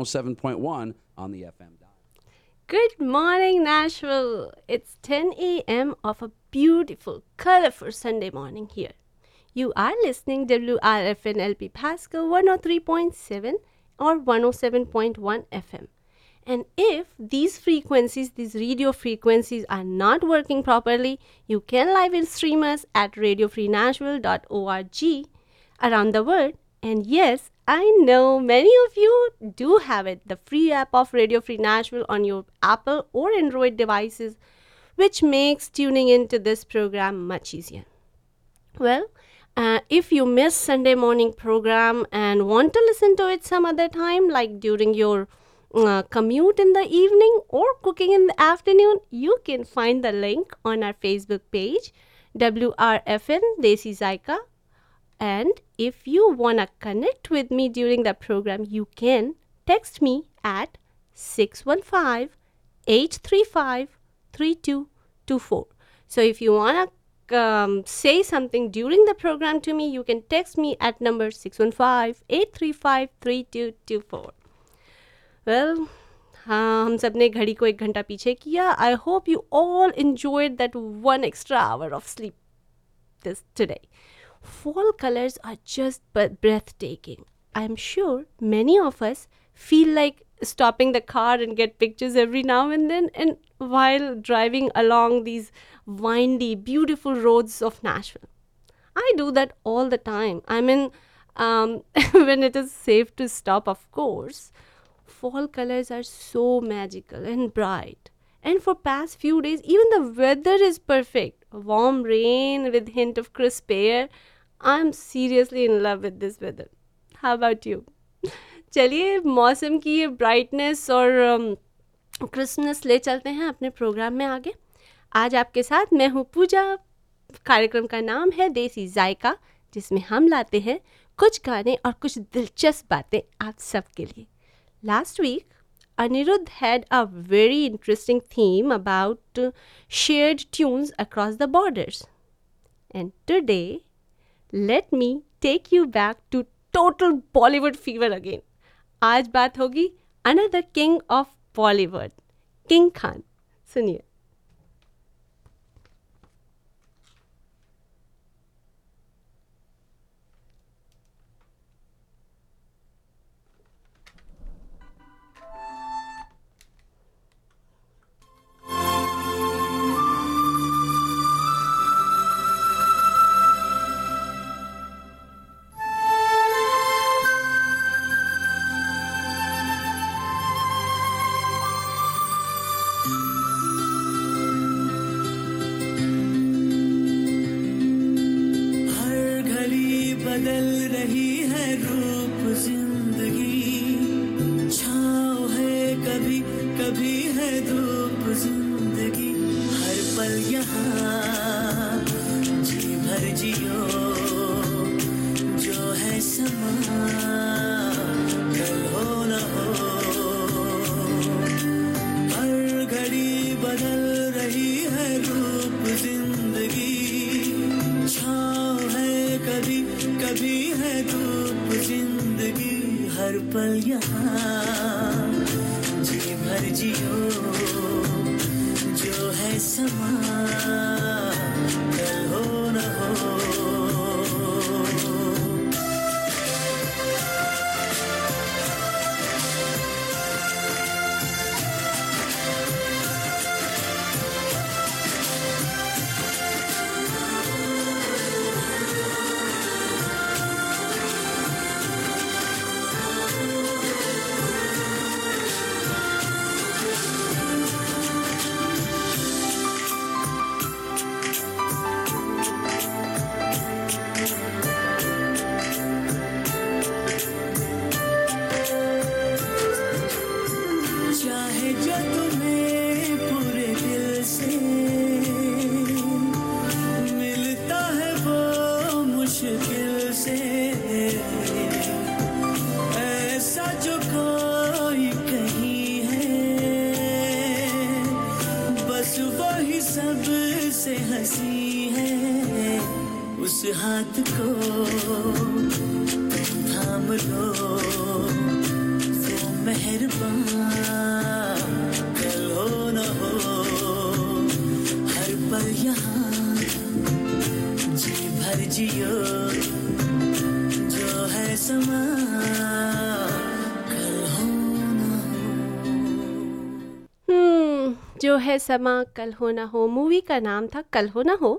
107.1 on the FM dial. Good morning, Nashville. It's 10 a.m. of a beautiful, colorful Sunday morning here. You are listening WRFN LP Pascal 103.7 or 107.1 FM. And if these frequencies, these radio frequencies are not working properly, you can live stream us at radiofreenashville.org around the world. And yes, I know many of you do have it, the free app of Radio Free Nashville on your Apple or Android devices, which makes tuning into this program much easier. Well, uh, if you miss Sunday morning program and want to listen to it some other time, like during your uh, commute in the evening or cooking in the afternoon, you can find the link on our Facebook page, WRFN Desi Zaika. And if you want to connect with me during the program, you can text me at 615 835 3224. So if you want to um, say something during the program to me, you can text me at number 615 835 3224. Well हाँ हम सब ने घड़ी को एक घंटा पीछे किया I hope you all enjoyed that one extra hour of sleep this today fall colors are just breathtaking. I'm sure many of us feel like stopping the car and get pictures every now and then and while driving along these windy beautiful roads of Nashville. I do that all the time. I mean um, when it is safe to stop of course fall colors are so magical and bright. And for past few days, even the weather is perfect. Warm rain with hint of crisp air. I am seriously in love with this weather how about you चलिए, मौसम की ये brightness और um, Christmas ले चलते हैं अपने programme में आगे। आज आपके साथ मैं हूँ पूजा। कार्यक्रम का नाम है देसी जायका, जिसमें हम लाते हैं कुछ गाने और कुछ दिलचस्प बातें आप सबके लिए। Last week Aniruddh had a very interesting theme about shared tunes across the borders and today let me take you back to total Bollywood fever again. आज बात होगी another king of Bollywood, King Khan. सुनिए समा कल हो ना हो movie का नाम था कल हो ना हो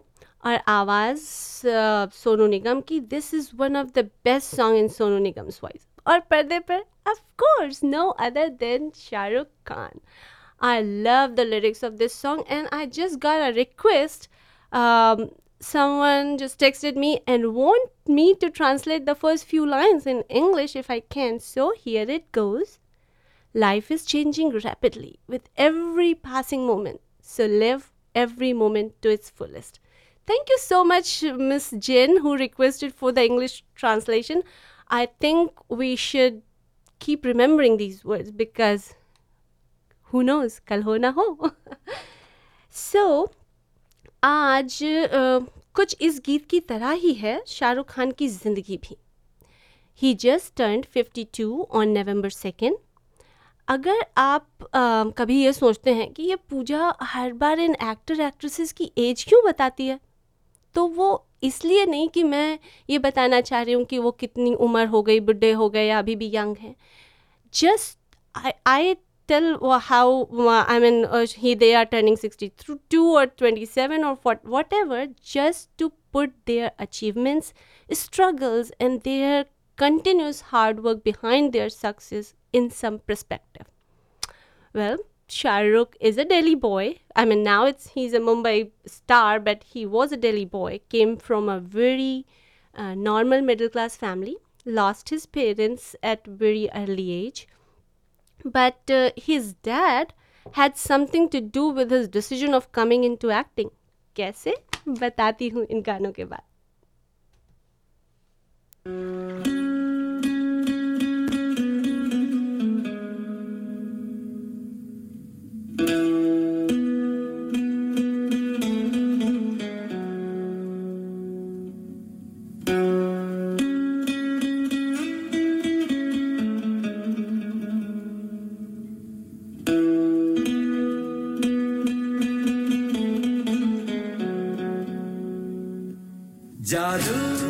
और आवाज़ अ, सोनू निगम की this is one of the best song in Sonu Nigam's voice और पर्दे पर of course no other than Shahrukh Khan I love the lyrics of this song and I just got a request someone just texted me and want me to translate the first few lines in English if I can. So here it goes. Life is changing rapidly with every passing moment. So live every moment to its fullest. Thank you so much, Miss Jen, who requested for the English translation. I think we should keep remembering these words because who knows, kal ho na ho. so, आज अ, कुछ इस गीत की तरह ही है शाहरुख खान की ज़िंदगी भी ही just turn 52 on November second अगर आप आ, कभी ये सोचते हैं कि ये पूजा हर बार इन एक्टर एक्ट्रेसेस की एज क्यों बताती है? तो वो इसलिए नहीं कि मैं ये बताना चाह रही हूँ कि वो कितनी उम्र हो गई बुढ़े हो गए अभी भी यंग हैं। Just I I tell how I mean he they are turning sixty through two और ट्वेंटी सेवन और whatever just to put their achievements struggles and their continuous hard work behind their success in some perspective well Shahrukh is a Delhi boy. I mean, now it's he's a Mumbai star, but he was a Delhi boy. Came from a very uh, normal middle class family. Lost his parents at very early age, but uh, his dad had something to do with his decision of coming into acting. कैसे बताती हूँ इन गानों के बाद जादू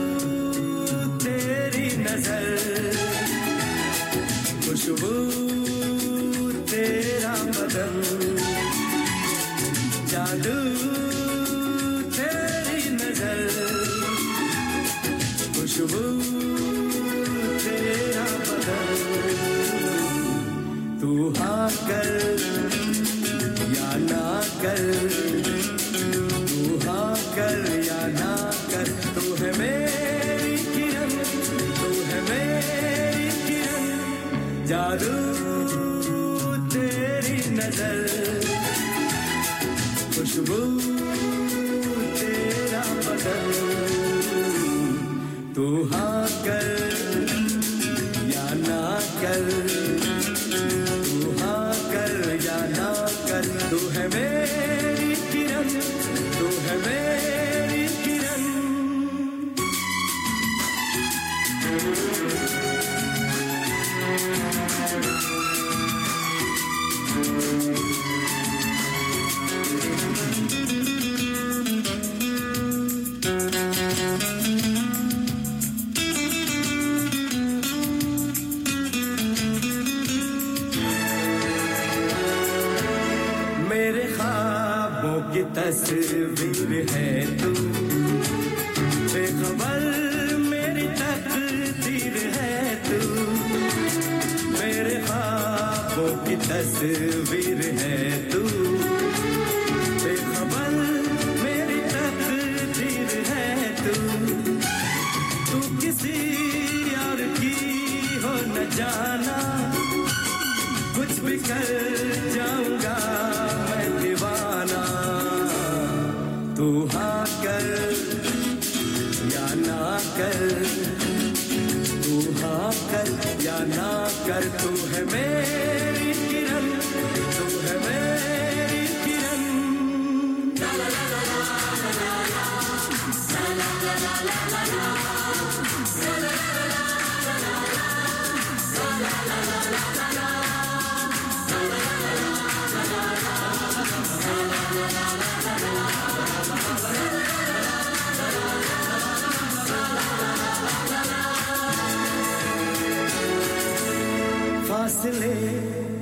फासले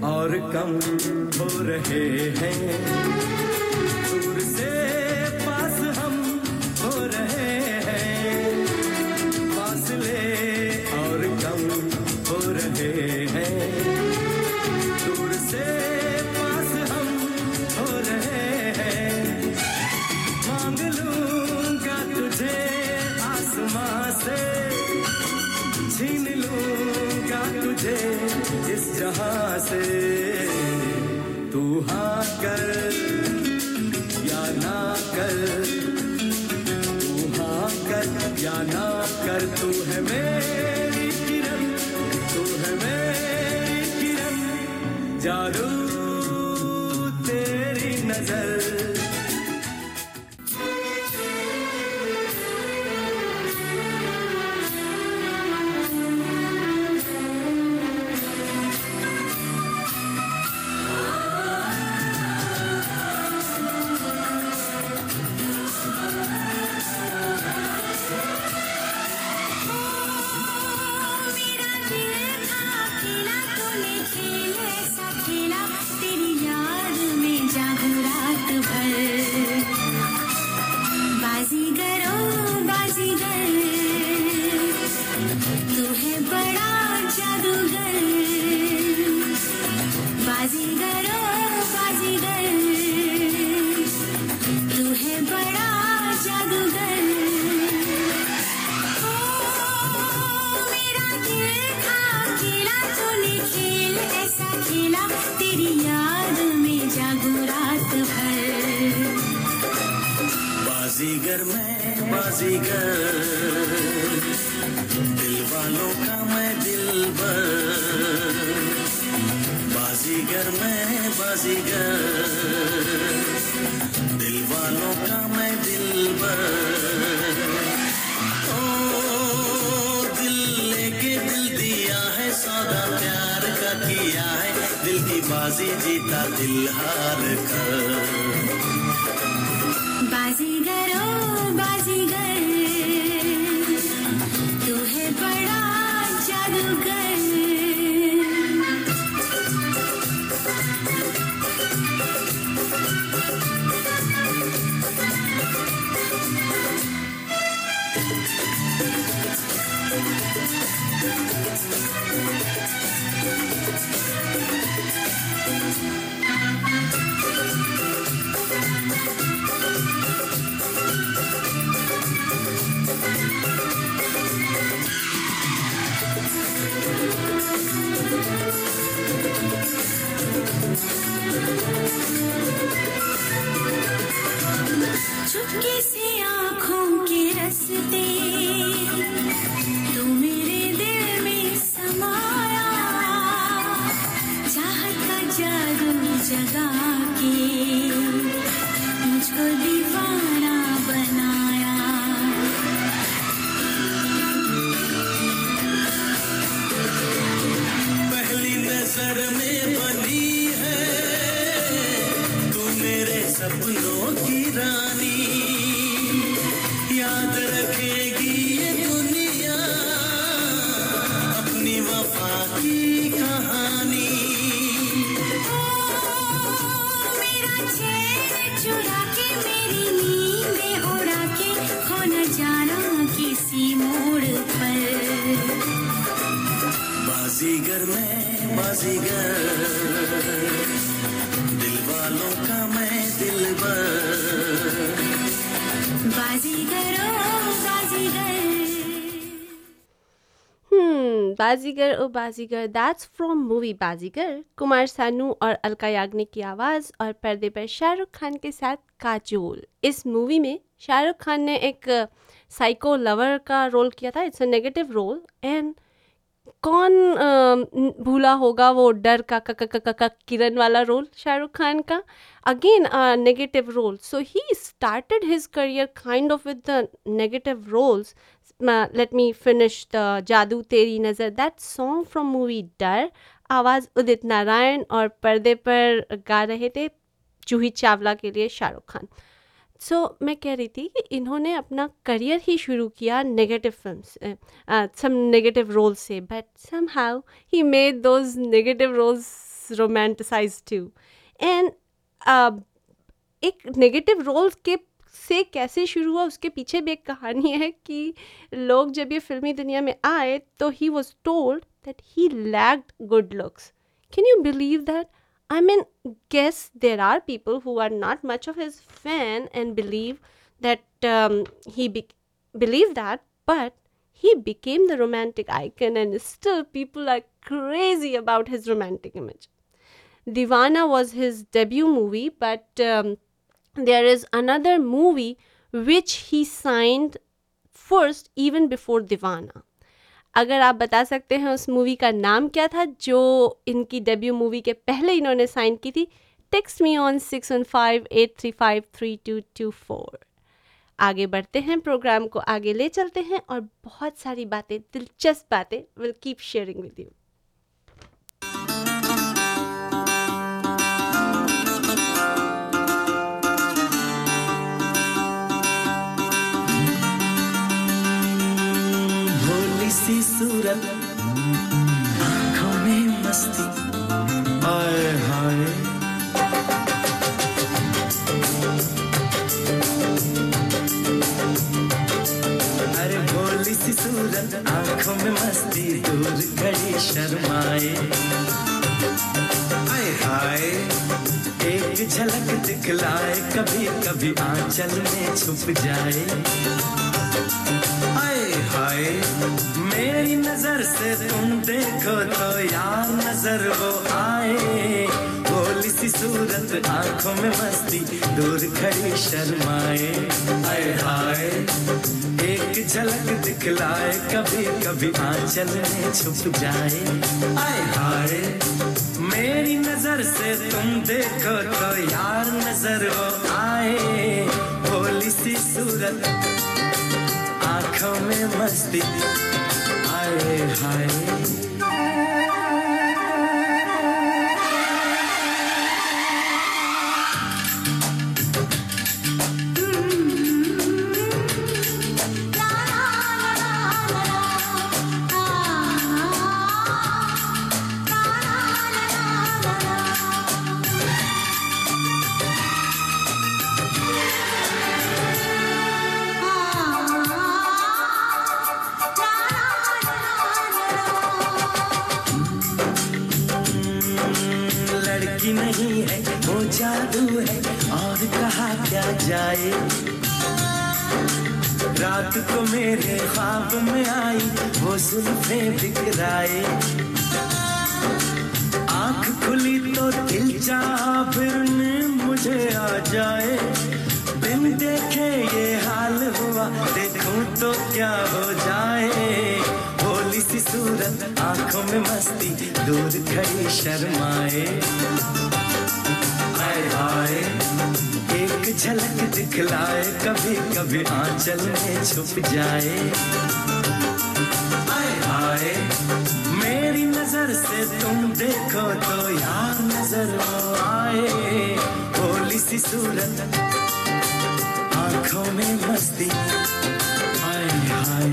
और कम हो रहे हैं। ओ Baazigar that's from movie Baazigar. Kumar Sanu और अलका याग्निक की आवाज़ और पर्दे पर शाहरुख खान के साथ काजोल। इस मूवी में शाहरुख खान ने एक साइको लवर का रोल किया था। It's a negative role and कौन भूला होगा वो डर का कक कक कक किरण वाला रोल शाहरुख खान का। Again negative role so he started his career kind of with the negative roles let me finish the Jadoo Teri Nazar that song from movie डर आवाज़ उदित नारायण और पर्दे पर गा रहे थे जूही चावला के लिए शाहरुख खान सो so, मैं कह रही थी कि इन्होंने अपना करियर ही शुरू किया negative film some negative role से but somehow he made those negative roles romanticise too and एक नेगेटिव रोल के से कैसे शुरू हुआ, उसके पीछे भी एक कहानी है कि लोग जब ये फिल्मी दुनिया में आए तो he was told that he lacked good looks can you believe that I mean guess there are people who are not much of his fan and believe that he believe that but he became the romantic I can and still people are crazy about his romantic image Deewana was his debut movie but there is another movie which he signed first, even before Divana. अगर आप बता सकते हैं उस movie का नाम क्या था जो इनकी डेब्यू मूवी के पहले इन्होंने साइन की थी text me on six one five eight three five three two two four आगे बढ़ते हैं प्रोग्राम को आगे ले चलते हैं और बहुत सारी बातें दिलचस्प बातें will keep sharing with you सूरत। आँखों में मस्ती। आए हाय। अरे भोली सी सूरत आँखों में मस्ती दूर खड़ी शर्माए। आए हाय एक झलक दिखलाए कभी कभी आंचल में छुप जाए। हाय हाय मेरी नज़र से तुम देखो तो यार नज़र वो आए। भोली सी सूरत आँखों में मस्ती, दूर खड़ी शर्माए। हाय हाय, एक झलक दिखलाए कभी कभी आंचल में छुप जाए। हाय हाय, मेरी नज़र से तुम देखो तो यार नज़र वो आए। भोली सी सूरत आँखों में मस्ती हाय क्या जाए? रात को मेरे ख्वाब में आई, वो जुल्फे बिखराए। आँख खुली तो दिल चाहा फिर मुझे आ जाए। बिन देखे ये हाल हुआ, देखूँ तो क्या हो जाए। भोली सी सूरत, आँखों में मस्ती, दूर खड़ी शर्माए। हाय हाय। झलक दिखलाए कभी कभी आंचल में छुप जाए। हाय आए, मेरी नज़र से तुम देखो तो यार नज़र आए। भोली सी सूरत, आँखों में मस्ती। हाय हाय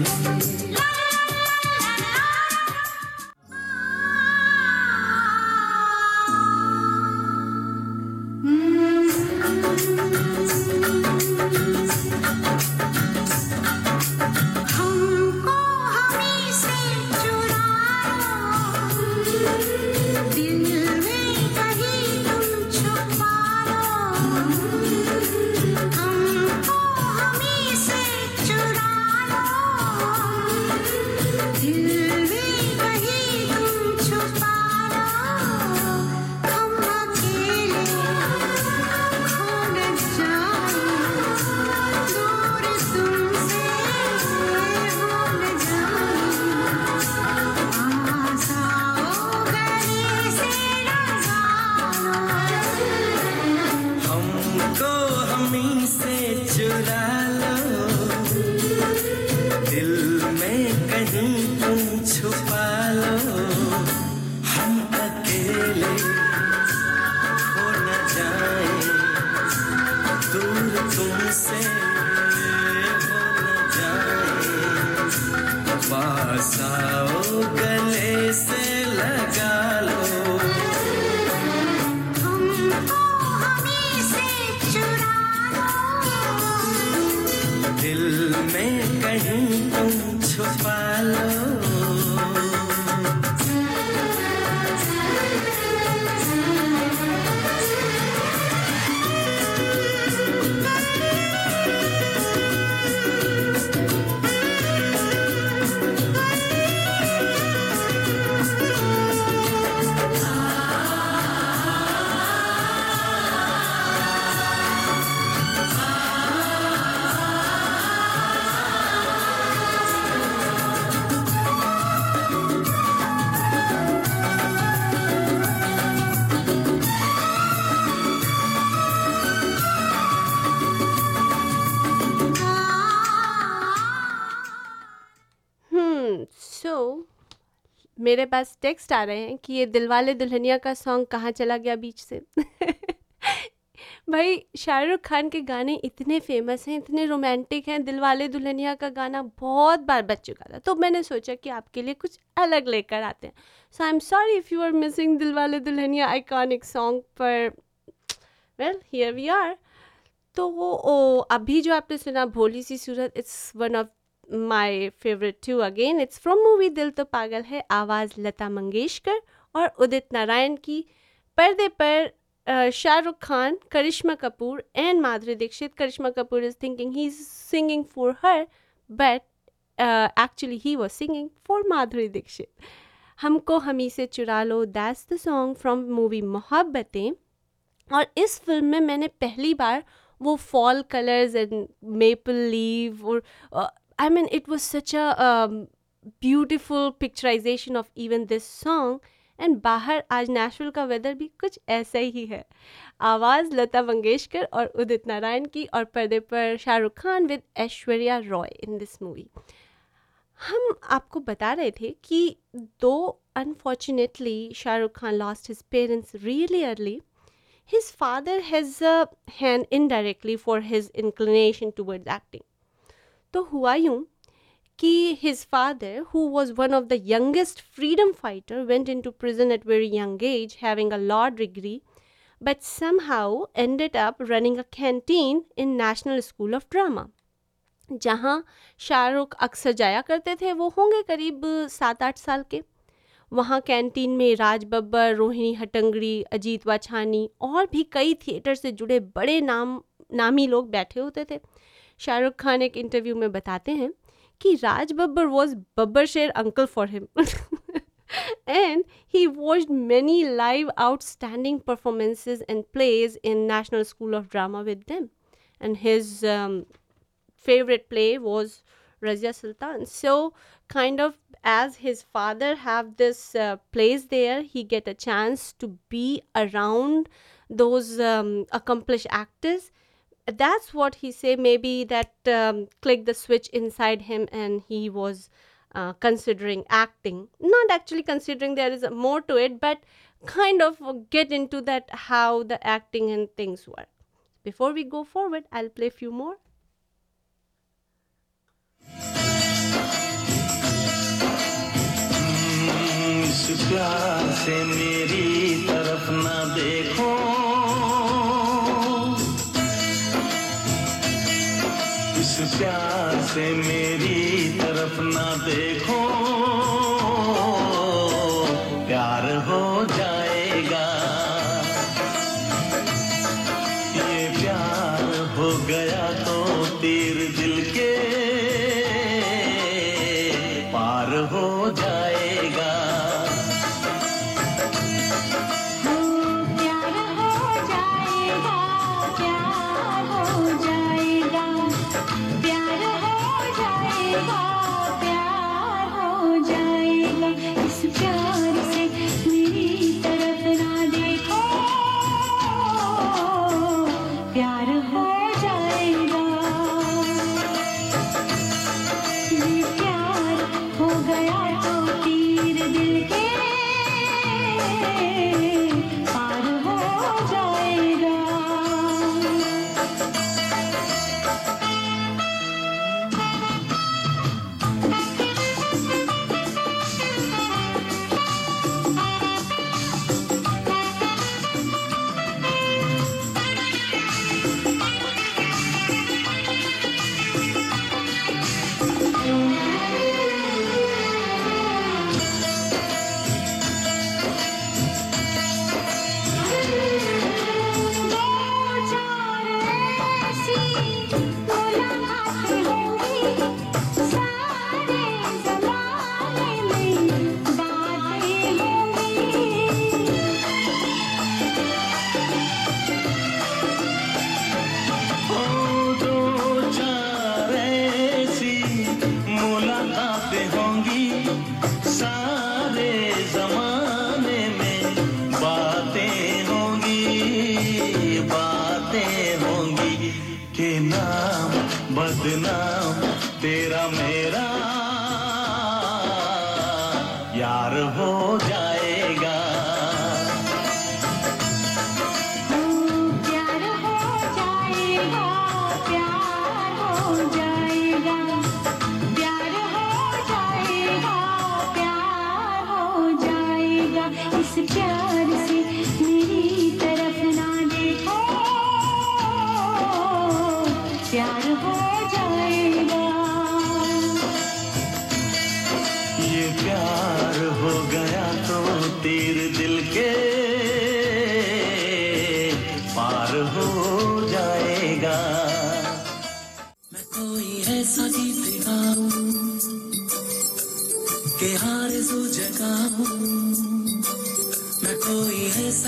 मेरे पास टेक्स्ट आ रहे हैं कि ये दिलवाले दुल्हनिया का सॉन्ग कहाँ चला गया बीच से? भाई शाहरुख खान के गाने इतने फ़ेमस हैं इतने रोमांटिक हैं दिलवाले दुल्हनिया का गाना बहुत बार बज चुका था। तो मैंने सोचा कि आपके लिए कुछ अलग लेकर आते हैं। So I am sorry if you are missing Dilwale Dulhania iconic song पर वेल हियर वी आर तो वो ओ, अभी जो आपने सुना भोली सी सूरत it's one of my favourite too again it's from movie Dil To Pagal है आवाज़ लता मंगेशकर और उदित नारायण की पर्दे पर Shahrukh Khan Karisma Kapoor and Madhuri Dixit Karisma Kapoor is thinking he is singing for her but actually he was singing for Madhuri Dixit हमको हमी से चुरा लो that's the song from movie Mohabbatein और इस फ़िल्म में मैंने पहली बार वो fall colours and maple leave और I mean it was such a beautiful picturisation of even this song and बाहर आज नेशनल का वेदर भी कुछ ऐसा ही है। आवाज़ लता मंगेशकर और उदित नारायण की और पर्दे पर Shahrukh Khan with Aishwarya Rai in this movie हम आपको बता रहे थे कि दो unfortunately Shahrukh Khan lost his parents really early his father has a hand indirectly for his inclination towards acting. तो हुआ यूँ कि his father who was one of the youngest freedom fighter went into prison at very young age having a law degree but somehow ended up running a canteen in National School of Drama जहाँ शाहरुख अक्सर जाया करते थे, वो होंगे करीब सात आठ साल के। वहाँ कैंटीन में राज बब्बर, रोहिणी हटंगड़ी, अजीत वाछानी और भी कई थिएटर से जुड़े बड़े नाम, नामी लोग बैठे होते थे। शाहरुख खान एक इंटरव्यू में बताते हैं कि राज बब्बर वॉज़ बब्बर शेर uncle for him and he was many live outstanding performances and plays in National School of Drama with them and his favourite play was Razia Sultan so kind of as his father have this place there he get a chance to be around those accomplish actors that's what he say. Maybe that um, clicked the switch inside him and he was uh, considering acting. Not actually considering there is more to it but kind of get into that how the acting and things work. Before we go forward i'll play a few more. इस प्यार से मेरी तरफ़ ना देखो। प्यार हो जाएगा। ये प्यार हो गया तो तीर दिल के। पार हो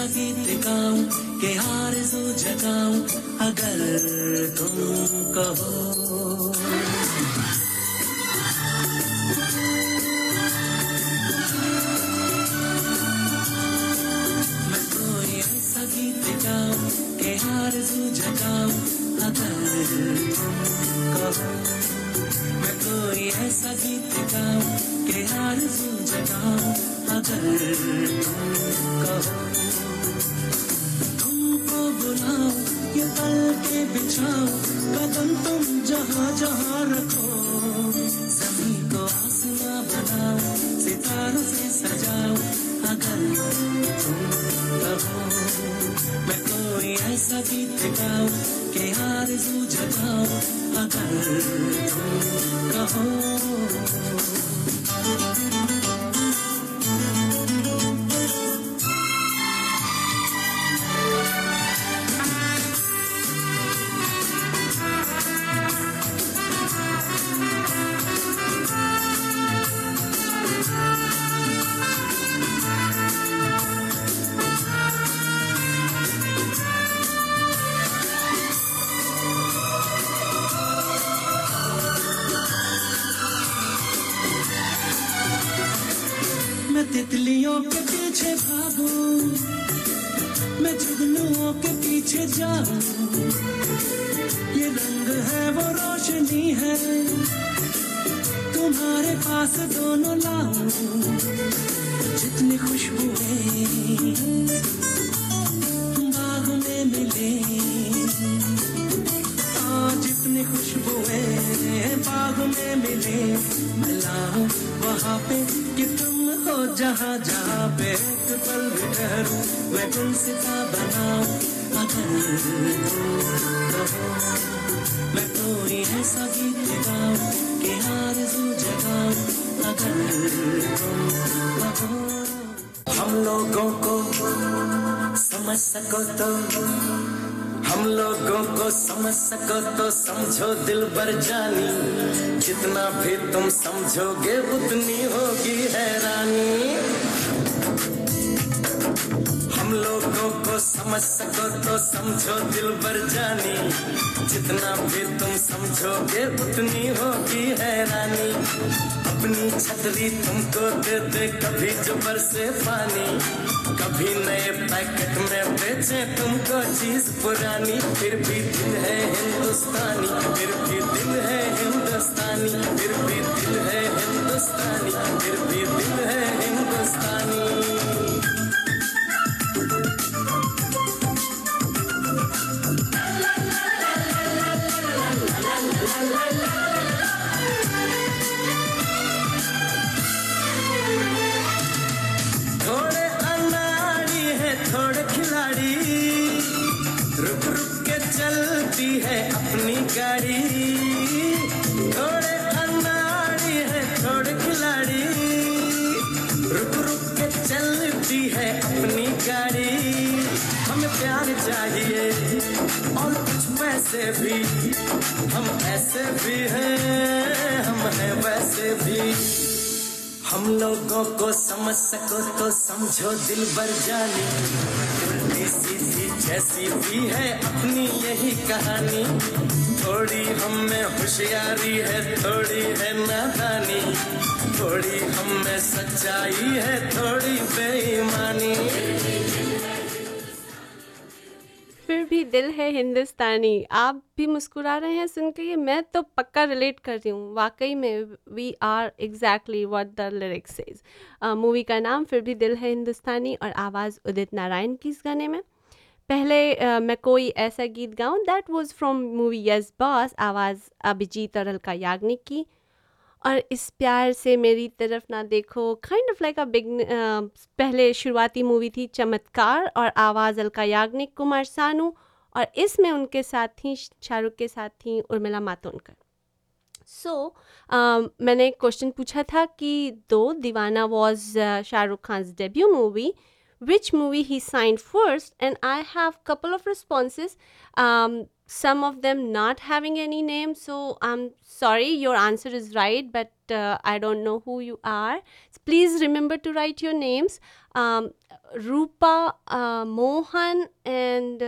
कोई गाऊं, के हार सो कोई ऐसा गीत गाऊं, के हार सो जगाऊं, अगर तुम कहो। मैं कोई ऐसा गीत गाऊं, के हार सो जगाऊं, अगर जाऊँ ये रंग है वो रोशनी है। तुम्हारे पास दोनों लाऊं जितनी खुशबुएँ बाग में मिले। हाँ, जितनी खुशबुएँ बाग में मिले। मैं वहाँ पे कि तुम हो जहाँ जहाँ पे पल भी ठहरूं। मैं गुलसिता बनाऊँ? अगर मैं कोई ऐसा गीत गाऊं कि जगाऊं अगर हम लोगों को समझ सको तो हम लोगों को समझ सको तो समझो दिल भर जानी। जितना भी तुम समझोगे उतनी होगी हैरानी समझ सको तो समझो, दिल भर जानी। जितना भी तुम समझोगे, उतनी होगी हैरानी। अपनी छतरी तुमको दे दे, कभी जो बरसे पानी। कभी नए पैकेट में बेचे तुमको चीज़ पुरानी। फिर भी दिल है हिंदुस्तानी, फिर भी दिल है हिंदुस्तानी, फिर भी दिल है हिंदुस्तानी, फिर भी दिल समझो दिल भर जाने सी थी जैसी भी है अपनी यही कहानी। थोड़ी हम में होशियारी है, थोड़ी है नादानी। थोड़ी हम में सच्चाई है, थोड़ी बेईमानी। दिल है हिंदुस्तानी। आप भी मुस्कुरा रहे हैं सुन के मैं तो पक्का रिलेट कर रही हूँ। वाकई में we are exactly what the lyrics is movie का नाम फिर भी दिल है हिंदुस्तानी और आवाज़ उदित नारायण की इस गाने में। पहले अ, मैं कोई ऐसा गीत गाऊं that was from movie Yes Boss आवाज़ अभिजीत और अलका याग्निक की। और इस प्यार से मेरी तरफ़ ना देखो kind of like a big पहले शुरुआती मूवी थी चमत्कार और आवाज़ अलका याग्निक कुमार सानू। और इसमें उनके साथ थी शाहरुख के साथ थी Urmila Matondkar so so, uh, मैंने क्वेश्चन पूछा था कि दो Deewana was uh, Shahrukh Khan debut movie which movie he sign first and I have couple of responses some of them not having any name so I am sorry your answer is right but I don't know who you are please remember to write your names Rupa Mohan and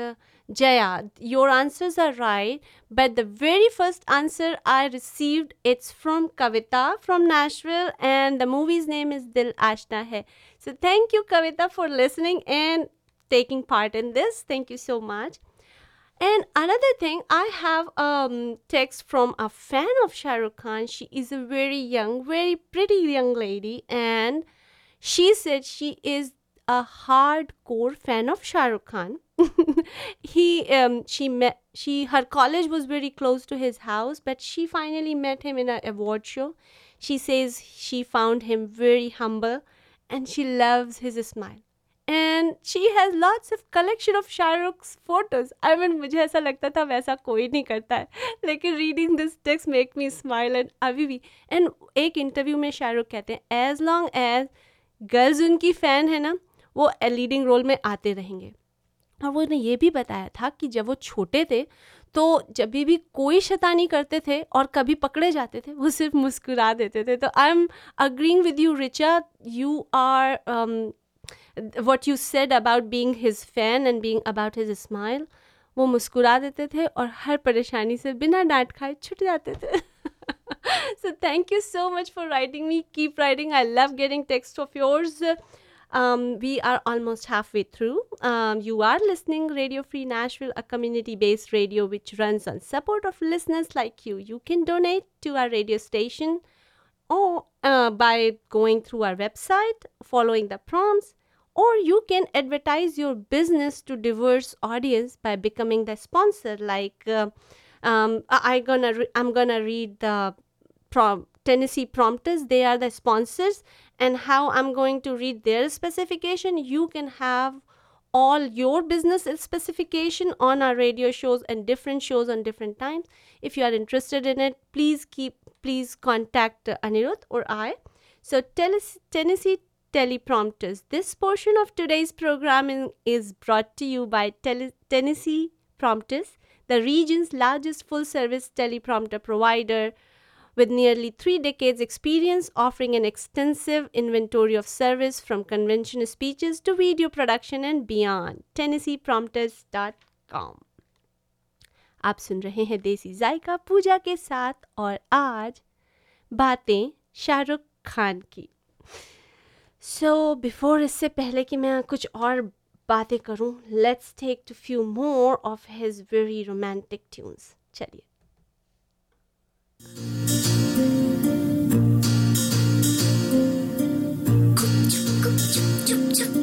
jaya your answers are right but the very first answer i received it's from kavita from nashville and the movie's name is dil ashna hai so thank you kavita for listening and taking part in this thank you so much and another thing, I have um text from a fan of Shah Rukh Khan. She is a very young, very pretty young lady, and she said she is a hardcore fan of Shah Rukh Khan. he um she met she her college was very close to his house, but she finally met him in an award show. She says she found him very humble and she loves his smile. And she has lots of collection of Shahrukh's photos I mean मुझे ऐसा लगता था वैसा कोई नहीं करता है लेकिन reading this text make me smile and अभी भी एंड एक इंटरव्यू में शाहरुख कहते हैं एज लॉन्ग एज गर्ल्स उनकी फ़ैन है ना वो लीडिंग रोल में आते रहेंगे और वो उन्हें यह भी बताया था कि जब वो छोटे थे तो जब भी कोई शैतानी करते थे और कभी पकड़े जाते थे, वो सिर्फ़ मुस्कुरा देते थे। तो I am agreeing with you Richa you are what you said about being his fan and being about his smile वो मुस्कुरा देते थे और हर परेशानी से बिना डांट खाए छुट जाते थे। So thank you so much for writing me keep writing I love getting text of yours um, we are almost halfway through. Um, you are listening radio free nashville a community based radio which runs on support of listeners like you. You can donate to our radio station or uh, by going through our website following the prompts or you can advertise your business to diverse audience by becoming the sponsor. Like uh, um, I, gonna re- i'm gonna read the tennessee prompters. They are the sponsors and how i'm going to read their specification you can have all your business specification on our radio shows and different shows on different times if you are interested in it please keep please contact anirudh or i so tennessee teleprompters. This portion of today's programming is brought to you by Tele- Tennessee Prompters, the region's largest full service teleprompter provider with nearly three decades' experience offering an extensive inventory of service from convention speeches to video production and beyond. TennesseePrompters.com. आप सुन रहे हैं देसी जायका पूजा के साथ और आज बातें शाहरुख खान की सो so, बिफोर इससे पहले कि मैं कुछ और बातें करूं let's take to few more of his very romantic tunes चलिए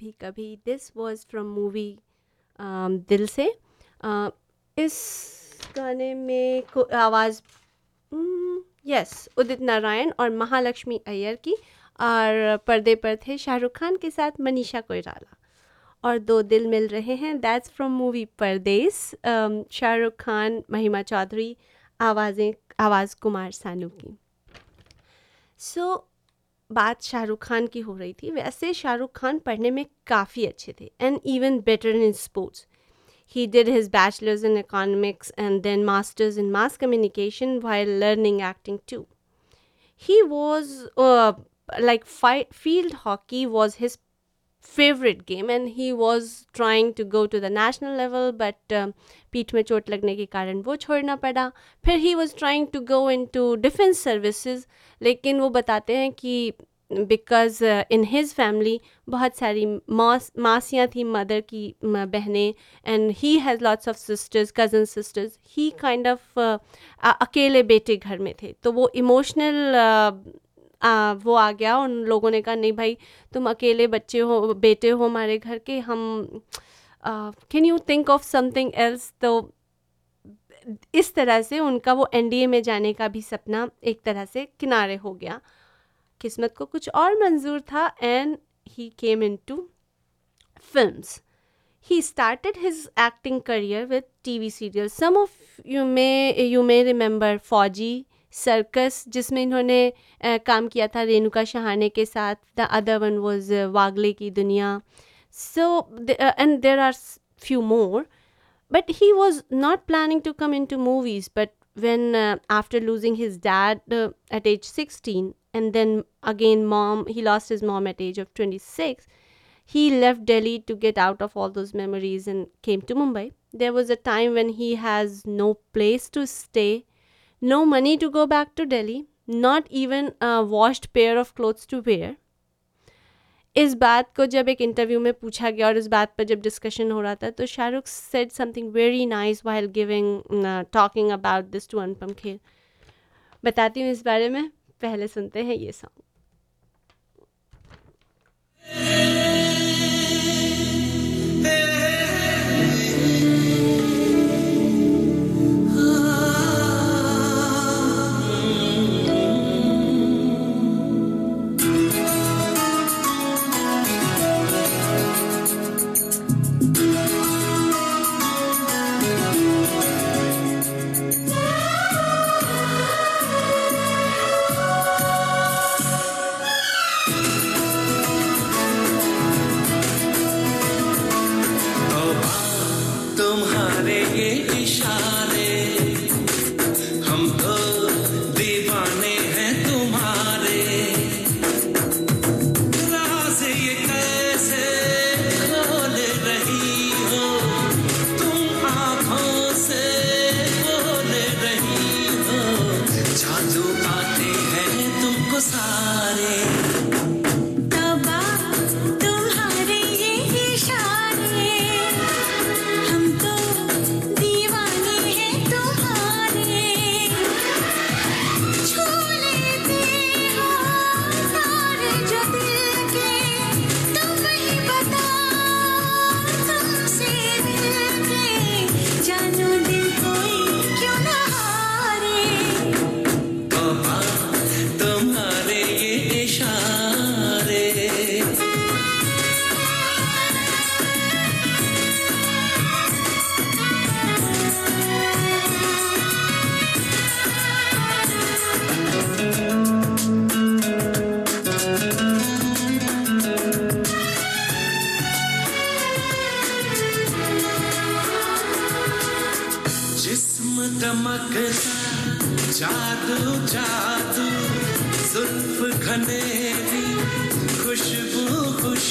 भी कभी दिस वॉज़ फ्रॉम मूवी दिल से uh, इस गाने में को आवाज़ mm, यस उदित नारायण और महालक्ष्मी अय्यर की और पर्दे पर थे शाहरुख खान के साथ मनीषा कोयराला और दो दिल मिल रहे हैं दैट्स फ्रॉम मूवी परदेस शाहरुख खान महिमा चौधरी आवाज़ें आवाज़ कुमार सानू की। सो so, बात शाहरुख खान की हो रही थी, वैसे शाहरुख खान पढ़ने में काफ़ी अच्छे थे and even better in sports he did his bachelors in economics and then masters in mass communication why learning acting too he was like phi field hockey was his favorite game and he was trying to go to the national level um, पीठ में चोट लगने के कारण वो छोड़ना पड़ा फिर he was trying to go into defence services लेकिन वो बताते हैं कि बिकॉज़ इन हिज फैमिली बहुत सारी मौस मासियाँ थी मदर की बहनें and he has lots of sisters cousin sisters he kind of अकेले बेटे घर में थे तो वो इमोशनल आ, वो आ गया उन लोगों ने कहा नहीं भाई तुम अकेले बच्चे हो बेटे हो हमारे घर के हम can you think of something else तो इस तरह से उनका वो एनडीए में जाने का भी सपना एक तरह से किनारे हो गया। किस्मत को कुछ और मंजूर था and he came into films he started his acting career with TV serials. Some of you may you may remember Fauji circus जिसमें इन्होंने uh, काम किया था रेणुका शहाने के साथ the other one was Wagle की दुनिया so and there are few more but he was not planning to come into movies but when uh, after losing his dad uh, at age 16 and then again mom he lost his mom at age of 26 he left delhi to get out of all those memories and came to mumbai there was a time when he has no place to stay no money to go back to delhi, not even a washed pair of clothes to wear. इस बात को जब एक interview में पूछा गया और इस बात पर जब डिस्कशन हो रहा था तो Shahrukh said something very nice while giving talking about this to Anupam Kher बताती हूँ इस बारे में, पहले सुनते हैं ये सॉन्ग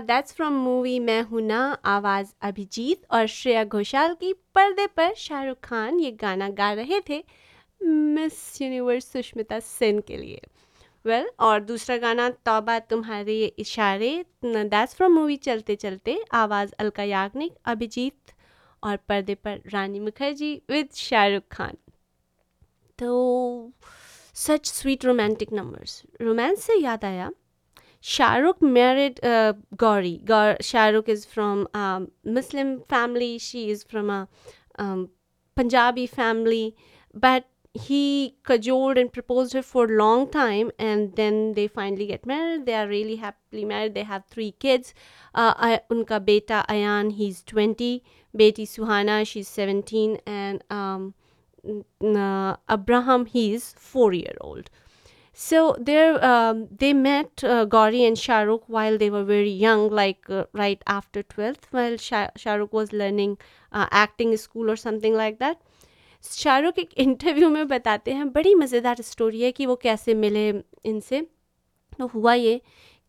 दैट्स फ्रॉम मूवी मैं हूँ ना आवाज़ अभिजीत और श्रेया घोषाल की पर्दे पर शाहरुख खान ये गाना गा रहे थे मिस यूनिवर्स सुष्मिता सेन के लिए। वेल well, और दूसरा गाना तौबा तुम्हारे इशारे दैट्स फ्रॉम मूवी चलते चलते आवाज़ अलका याग्निक अभिजीत और पर्दे पर रानी मुखर्जी विद शाहरुख खान। तो such sweet romantic numbers romance से याद आया Shahrukh married uh, Gauri. Gaur- Shahrukh is from a Muslim family. She is from a um, Punjabi family. But he cajoled and proposed her for a long time, and then they finally get married. They are really happily married. They have three kids. Uh, I- unka beta Ayan, he's 20. Beti Suhana, she's 17. And um, uh, Abraham, he's four year old. So there, um, they met uh, Gauri and Shahrukh while they were very young, like uh, right after 12th, while Shah- Shahrukh was learning uh, acting school or something like that. Shahrukh एक interview में बताते हैं बड़ी मज़ेदार story है कि वो कैसे मिले इनसे तो हुआ ये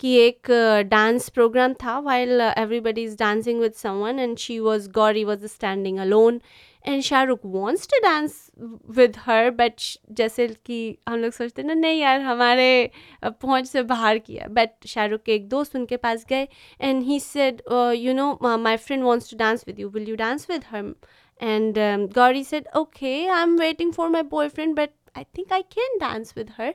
कि एक डांस प्रोग्राम था while everybody is dancing with someone and she was Gauri was standing alone and Shahrukh wants to dance with her but जैसे कि हम लोग सोचते ना, नहीं यार, हमारे पहुँच से बाहर किया। बट शाहरुख के एक दोस्त उनके पास गए and he said you know my friend wants to dance with you will you dance with her and Gauri said okay I am waiting for my boyfriend but I think I can dance with her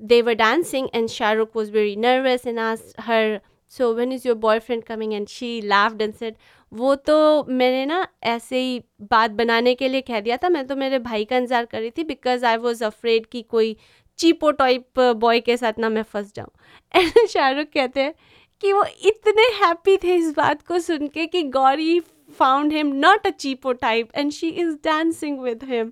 they were dancing and Shahrukh was very nervous and आज her so when is your boyfriend coming and she laughed and said "वो तो मैंने ना ऐसे ही बात बनाने के लिए कह दिया था। मैं तो मेरे भाई का इंतज़ार कर रही थी बिकॉज़ आई वॉज़ अफ्रेड कि कोई चीपो टाइप बॉय के साथ ना मैं फंस जाऊँ। एंड शाहरुख कहते हैं कि वो इतने हैप्पी थे इस बात को सुन के कि Gauri found him not a cheapo type and she is dancing with him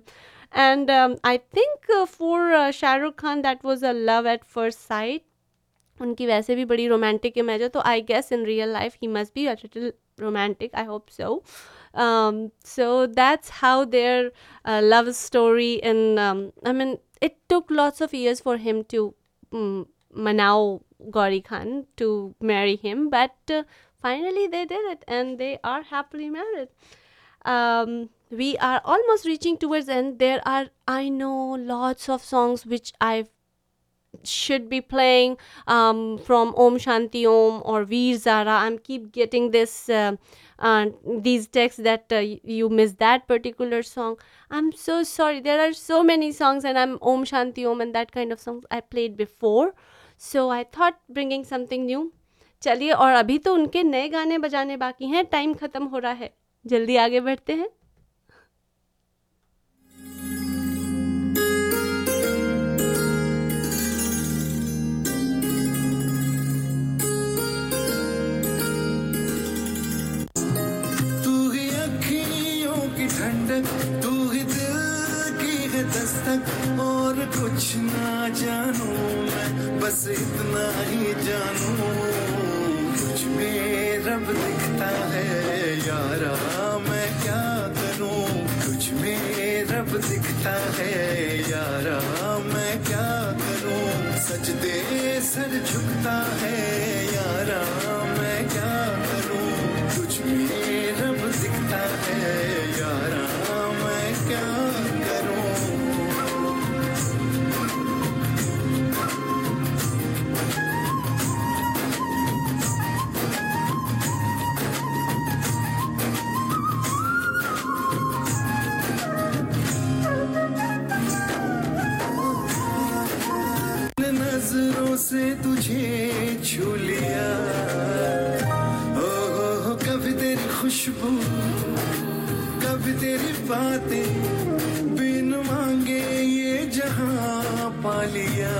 and I think think Shahrukh Khan that was a love at first sight उनकी वैसे भी बड़ी रोमांटिक इमेज है तो I guess in real life he must be romantic i hope so. Um, so that's how their uh, love story and um, i mean it took lots of years for him to um, manao gauri khan to marry him but uh, finally they did it and they are happily married. Um, we are almost reaching towards end. There are i know lots of songs which i've should be playing um, from Om Shanti Om or Veer Zara. I'm keep getting this uh, uh, these texts that uh, y- you missed that particular song. I'm so sorry. There are so many songs, and I'm Om Shanti Om and that kind of songs I played before. So I thought bringing something new. चलिए और अभी तो उनके नए गाने बजाने बाकी हैं टाइम ख़त्म हो रहा है जल्दी आगे बढ़ते हैं तक और कुछ ना जानू मैं, बस इतना ही जानू। कुछ में रब दिखता है, यारा मैं क्या करूँ? कुछ में रब दिखता है, यारा मैं क्या करूँ? सजदे सर झुकता है से तुझे छू लिया। ओ हो कभी तेरी खुशबू, कभी तेरी बातें बिन मांगे ये जहाँ पा लिया।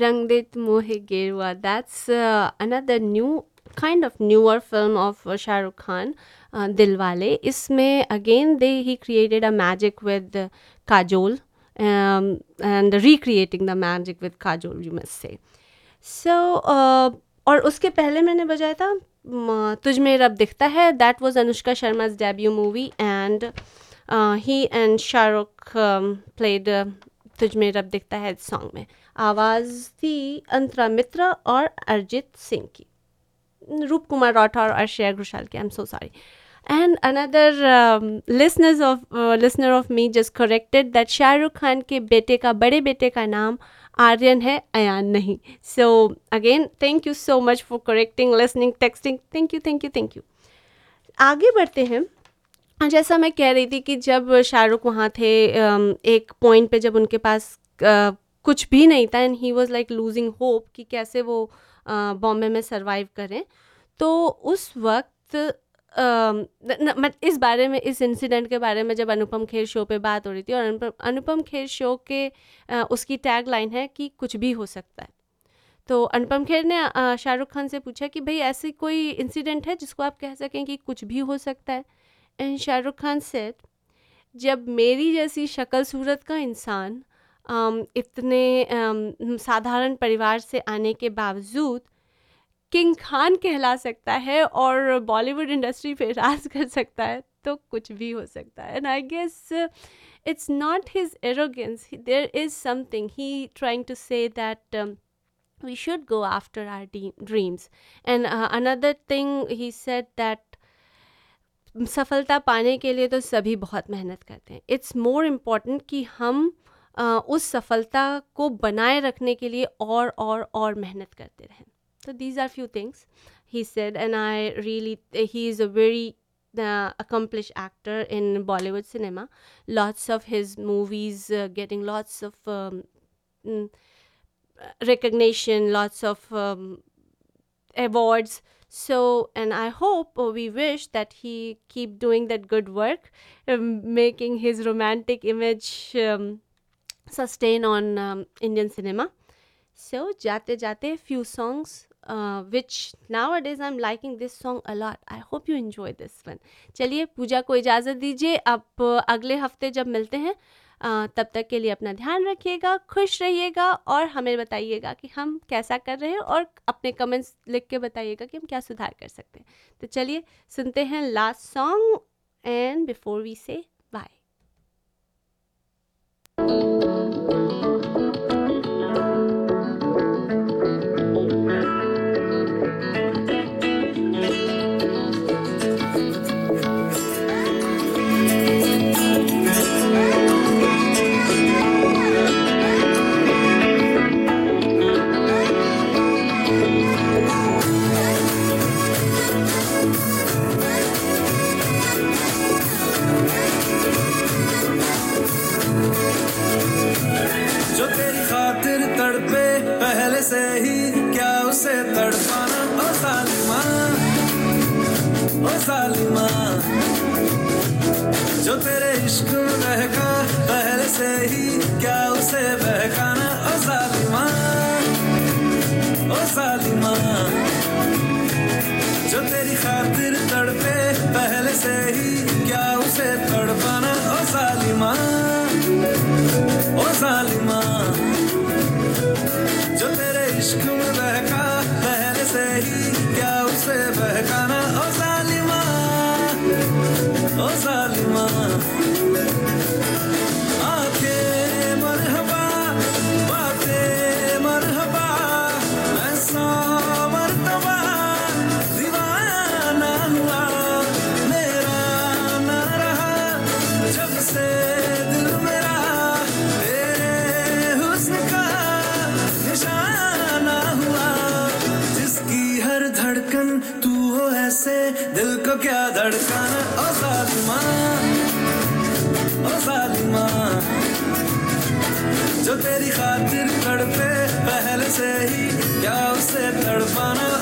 रंग देत मोहे गेरुआ that's another new kind of newer film of Shahrukh Khan Dilwale इसमें again they he created a magic with Kajol and recreating the magic with Kajol you must say so और उसके पहले मैंने बजाया था तुझ में रब दिखता है that was Anushka Sharma debut movie and he and Shahrukh played तुझ में रब दिखता है सॉन्ग में। आवाज़ थी अंतरा मित्रा और अरिजीत सिंह की। रूप कुमार राठौर और श्रेया घोषाल की। I am so sorry and another listeners of listener of me just corrected that Shahrukh Khan के बेटे का, बड़े बेटे का नाम आर्यन है, अयान नहीं। So again thank you so much for correcting listening texting thank you thank you thank you आगे बढ़ते हैं। जैसा मैं कह रही थी कि जब शाहरुख वहाँ थे um, एक पॉइंट पे जब उनके पास uh, कुछ भी नहीं था and he was like losing hope कि कैसे वो बॉम्बे में सर्वाइव करें। तो उस वक्त मैं इस बारे में, इस इंसिडेंट के बारे में जब अनुपम खेर शो पे बात हो रही थी और अनुपम खेर शो के उसकी टैग लाइन है कि कुछ भी हो सकता है। तो अनुपम खेर ने शाहरुख खान से पूछा कि भाई ऐसी कोई इंसिडेंट है जिसको आप कह सकें कि कुछ भी हो सकता है? एंड शाहरुख खान सेड जब मेरी जैसी शक्ल सूरत का इंसान um, इतने um, साधारण परिवार से आने के बावजूद किंग खान कहला सकता है और बॉलीवुड इंडस्ट्री पे राज कर सकता है तो कुछ भी हो सकता है and I guess it's not his arrogance He- there is something he trying to say that um, we should go after our de- dreams and uh, another thing he said that सफलता पाने के लिए तो सभी बहुत मेहनत करते हैं इट्स मोर इंपॉर्टेंट कि हम अ, उस सफलता को बनाए रखने के लिए और और और मेहनत करते रहें so these are few things he said and i really he is a very uh, accomplished actor in bollywood cinema lots of his movies uh, getting lots of um, mm, recognition lots of um, awards so and i hope or we wish that he keep doing that good work um, making his romantic image um, sustain on um, indian cinema. So jate jate few songs uh, which nowadays i'm liking this song a lot. I hope you enjoy this one. चलिए पूजा को इजाज़त दीजिए। अब uh, अगले हफ़्ते जब मिलते हैं uh, तब तक के लिए अपना ध्यान रखिएगा खुश रहिएगा और हमें बताइएगा कि हम कैसा कर रहे हैं और अपने कमेंट्स लिख के बताइएगा कि हम क्या सुधार कर सकते हैं। तो चलिए सुनते हैं last song and before we say